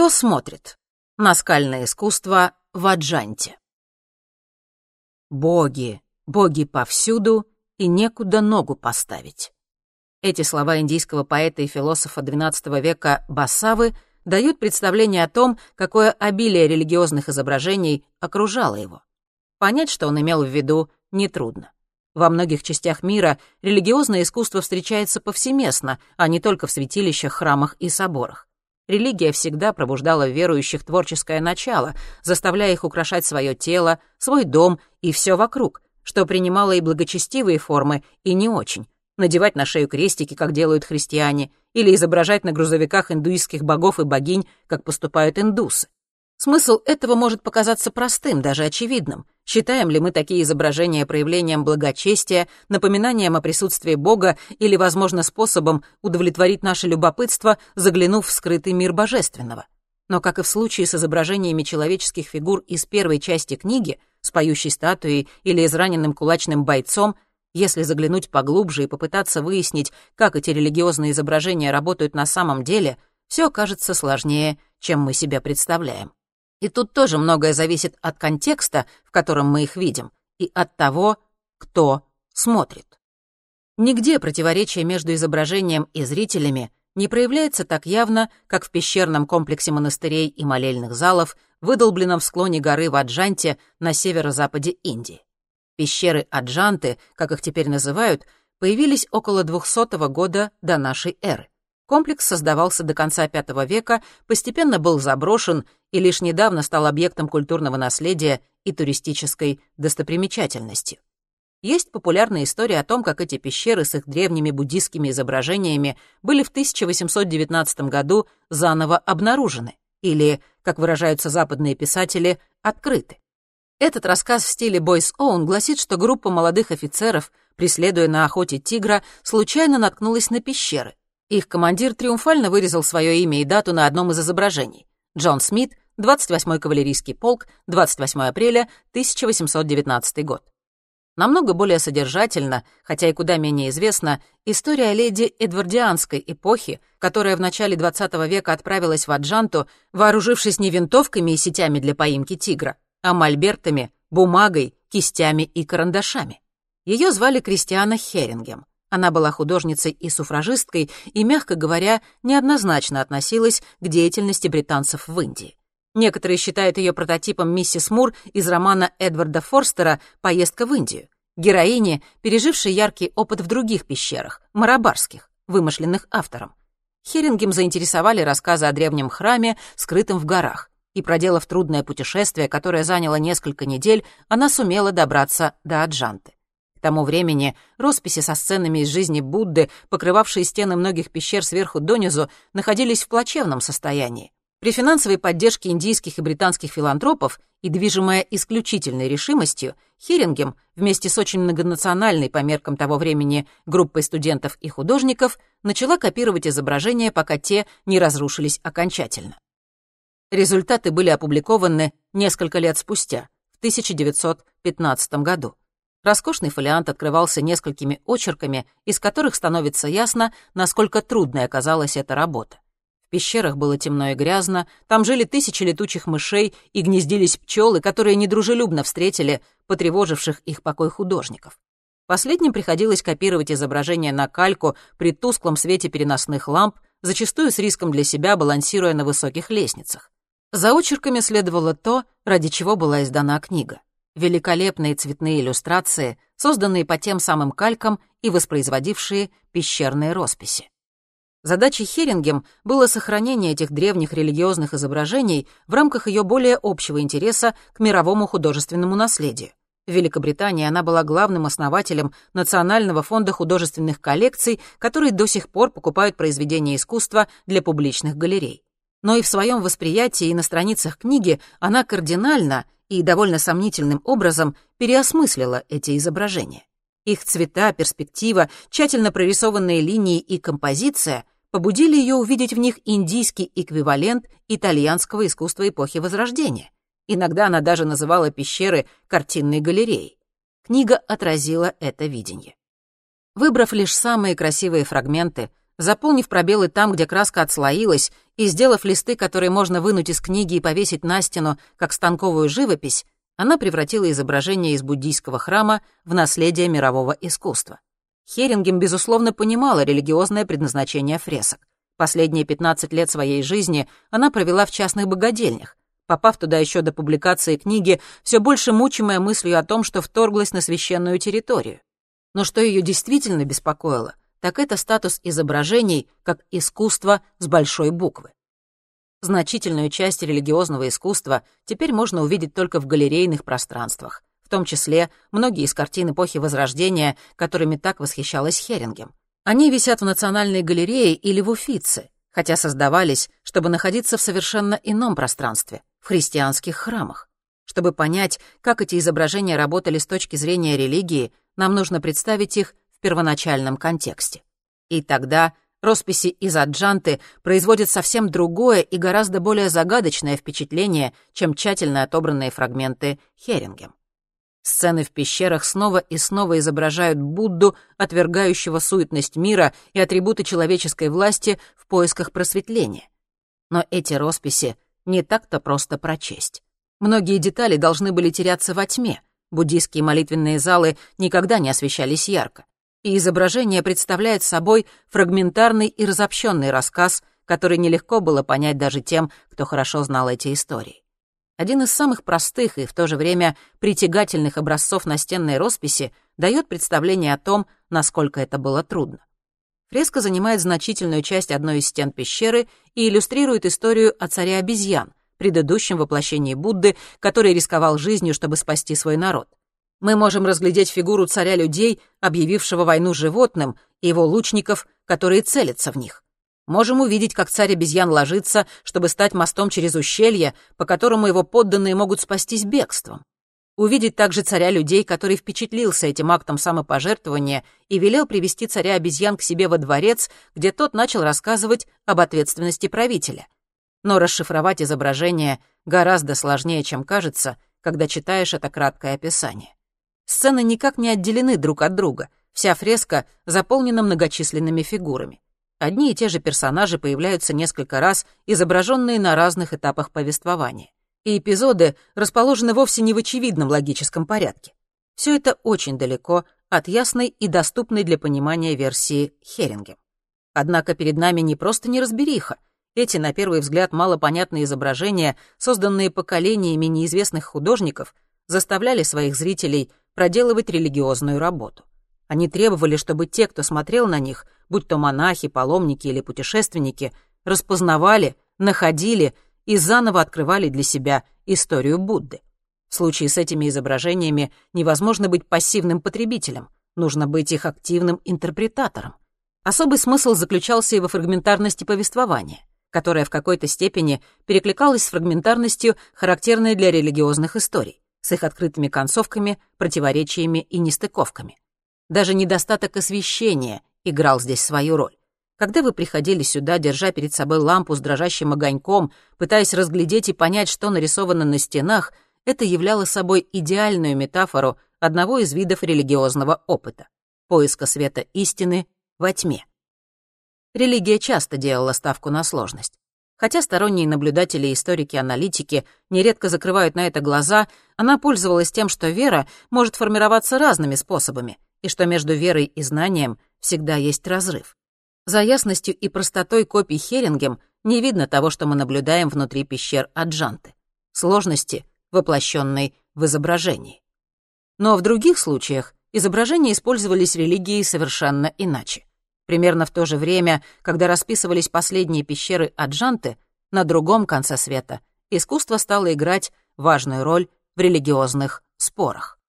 Кто смотрит? Наскальное искусство в Аджанте. Боги, боги повсюду, и некуда ногу поставить. Эти слова индийского поэта и философа XII века Басавы дают представление о том, какое обилие религиозных изображений окружало его. Понять, что он имел в виду, нетрудно. Во многих частях мира религиозное искусство встречается повсеместно, а не только в святилищах, храмах и соборах. Религия всегда пробуждала в верующих творческое начало, заставляя их украшать свое тело, свой дом и все вокруг, что принимало и благочестивые формы, и не очень. Надевать на шею крестики, как делают христиане, или изображать на грузовиках индуистских богов и богинь, как поступают индусы. Смысл этого может показаться простым, даже очевидным. Считаем ли мы такие изображения проявлением благочестия, напоминанием о присутствии Бога или, возможно, способом удовлетворить наше любопытство, заглянув в скрытый мир божественного? Но, как и в случае с изображениями человеческих фигур из первой части книги, с поющей статуей или израненным кулачным бойцом, если заглянуть поглубже и попытаться выяснить, как эти религиозные изображения работают на самом деле, все окажется сложнее, чем мы себя представляем. И тут тоже многое зависит от контекста, в котором мы их видим, и от того, кто смотрит. Нигде противоречие между изображением и зрителями не проявляется так явно, как в пещерном комплексе монастырей и молельных залов, выдолбленном в склоне горы в Аджанте на северо-западе Индии. Пещеры Аджанты, как их теперь называют, появились около 200 года до нашей эры. Комплекс создавался до конца V века, постепенно был заброшен и лишь недавно стал объектом культурного наследия и туристической достопримечательностью. Есть популярная история о том, как эти пещеры с их древними буддийскими изображениями были в 1819 году заново обнаружены, или, как выражаются западные писатели, открыты. Этот рассказ в стиле Бойс Оун гласит, что группа молодых офицеров, преследуя на охоте тигра, случайно наткнулась на пещеры, их командир триумфально вырезал свое имя и дату на одном из изображений. Джон Смит, 28-й кавалерийский полк, 28 апреля 1819 год. Намного более содержательно, хотя и куда менее известна, история леди Эдвардианской эпохи, которая в начале XX века отправилась в Аджанту, вооружившись не винтовками и сетями для поимки тигра, а мольбертами, бумагой, кистями и карандашами. Ее звали Кристиана Херингем. Она была художницей и суфражисткой и, мягко говоря, неоднозначно относилась к деятельности британцев в Индии. Некоторые считают ее прототипом миссис Мур из романа Эдварда Форстера «Поездка в Индию», героини, пережившей яркий опыт в других пещерах, марабарских, вымышленных автором. Херингем заинтересовали рассказы о древнем храме, скрытом в горах, и, проделав трудное путешествие, которое заняло несколько недель, она сумела добраться до Аджанты. К тому времени росписи со сценами из жизни Будды, покрывавшие стены многих пещер сверху донизу, находились в плачевном состоянии. При финансовой поддержке индийских и британских филантропов и движимая исключительной решимостью, Херингем вместе с очень многонациональной по меркам того времени группой студентов и художников начала копировать изображения, пока те не разрушились окончательно. Результаты были опубликованы несколько лет спустя, в 1915 году. Роскошный фолиант открывался несколькими очерками, из которых становится ясно, насколько трудной оказалась эта работа. Пещерах было темно и грязно, там жили тысячи летучих мышей и гнездились пчелы, которые недружелюбно встретили потревоживших их покой художников. Последним приходилось копировать изображение на кальку при тусклом свете переносных ламп, зачастую с риском для себя, балансируя на высоких лестницах. За очерками следовало то, ради чего была издана книга великолепные цветные иллюстрации, созданные по тем самым калькам и воспроизводившие пещерные росписи. Задачей Херингем было сохранение этих древних религиозных изображений в рамках ее более общего интереса к мировому художественному наследию. В Великобритании она была главным основателем Национального фонда художественных коллекций, который до сих пор покупают произведения искусства для публичных галерей. Но и в своем восприятии и на страницах книги она кардинально и довольно сомнительным образом переосмыслила эти изображения. Их цвета, перспектива, тщательно прорисованные линии и композиция побудили ее увидеть в них индийский эквивалент итальянского искусства эпохи Возрождения. Иногда она даже называла пещеры картинной галереей. Книга отразила это видение. Выбрав лишь самые красивые фрагменты, Заполнив пробелы там, где краска отслоилась, и сделав листы, которые можно вынуть из книги и повесить на стену, как станковую живопись, она превратила изображение из буддийского храма в наследие мирового искусства. Херингем, безусловно, понимала религиозное предназначение фресок. Последние 15 лет своей жизни она провела в частных богадельнях, попав туда еще до публикации книги, все больше мучимая мыслью о том, что вторглась на священную территорию. Но что ее действительно беспокоило, так это статус изображений как искусство с большой буквы. Значительную часть религиозного искусства теперь можно увидеть только в галерейных пространствах, в том числе многие из картин эпохи Возрождения, которыми так восхищалась Херингем. Они висят в Национальной галерее или в Уфице, хотя создавались, чтобы находиться в совершенно ином пространстве, в христианских храмах. Чтобы понять, как эти изображения работали с точки зрения религии, нам нужно представить их в первоначальном контексте. И тогда росписи из Аджанты производят совсем другое и гораздо более загадочное впечатление, чем тщательно отобранные фрагменты Херингем. Сцены в пещерах снова и снова изображают Будду, отвергающего суетность мира и атрибуты человеческой власти в поисках просветления. Но эти росписи не так-то просто прочесть. Многие детали должны были теряться во тьме. Буддийские молитвенные залы никогда не освещались ярко. И изображение представляет собой фрагментарный и разобщенный рассказ, который нелегко было понять даже тем, кто хорошо знал эти истории. Один из самых простых и в то же время притягательных образцов настенной росписи дает представление о том, насколько это было трудно. Фреска занимает значительную часть одной из стен пещеры и иллюстрирует историю о царе обезьян, предыдущем воплощении Будды, который рисковал жизнью, чтобы спасти свой народ. Мы можем разглядеть фигуру царя людей, объявившего войну животным, и его лучников, которые целятся в них. Можем увидеть, как царь обезьян ложится, чтобы стать мостом через ущелье, по которому его подданные могут спастись бегством. Увидеть также царя людей, который впечатлился этим актом самопожертвования и велел привести царя обезьян к себе во дворец, где тот начал рассказывать об ответственности правителя. Но расшифровать изображение гораздо сложнее, чем кажется, когда читаешь это краткое описание. Сцены никак не отделены друг от друга, вся фреска заполнена многочисленными фигурами. Одни и те же персонажи появляются несколько раз, изображенные на разных этапах повествования. И эпизоды расположены вовсе не в очевидном логическом порядке. Все это очень далеко от ясной и доступной для понимания версии Херингем. Однако перед нами не просто неразбериха. Эти, на первый взгляд, малопонятные изображения, созданные поколениями неизвестных художников, заставляли своих зрителей проделывать религиозную работу. Они требовали, чтобы те, кто смотрел на них, будь то монахи, паломники или путешественники, распознавали, находили и заново открывали для себя историю Будды. В случае с этими изображениями невозможно быть пассивным потребителем, нужно быть их активным интерпретатором. Особый смысл заключался и во фрагментарности повествования, которая в какой-то степени перекликалась с фрагментарностью, характерной для религиозных историй, с их открытыми концовками, противоречиями и нестыковками. Даже недостаток освещения играл здесь свою роль. Когда вы приходили сюда, держа перед собой лампу с дрожащим огоньком, пытаясь разглядеть и понять, что нарисовано на стенах, это являло собой идеальную метафору одного из видов религиозного опыта — поиска света истины во тьме. Религия часто делала ставку на сложность. Хотя сторонние наблюдатели историки-аналитики нередко закрывают на это глаза, она пользовалась тем, что вера может формироваться разными способами — и что между верой и знанием всегда есть разрыв. За ясностью и простотой копий Херингем не видно того, что мы наблюдаем внутри пещер Аджанты. Сложности, воплощенной в изображении. Но в других случаях изображения использовались религией совершенно иначе. Примерно в то же время, когда расписывались последние пещеры Аджанты, на другом конце света искусство стало играть важную роль в религиозных спорах.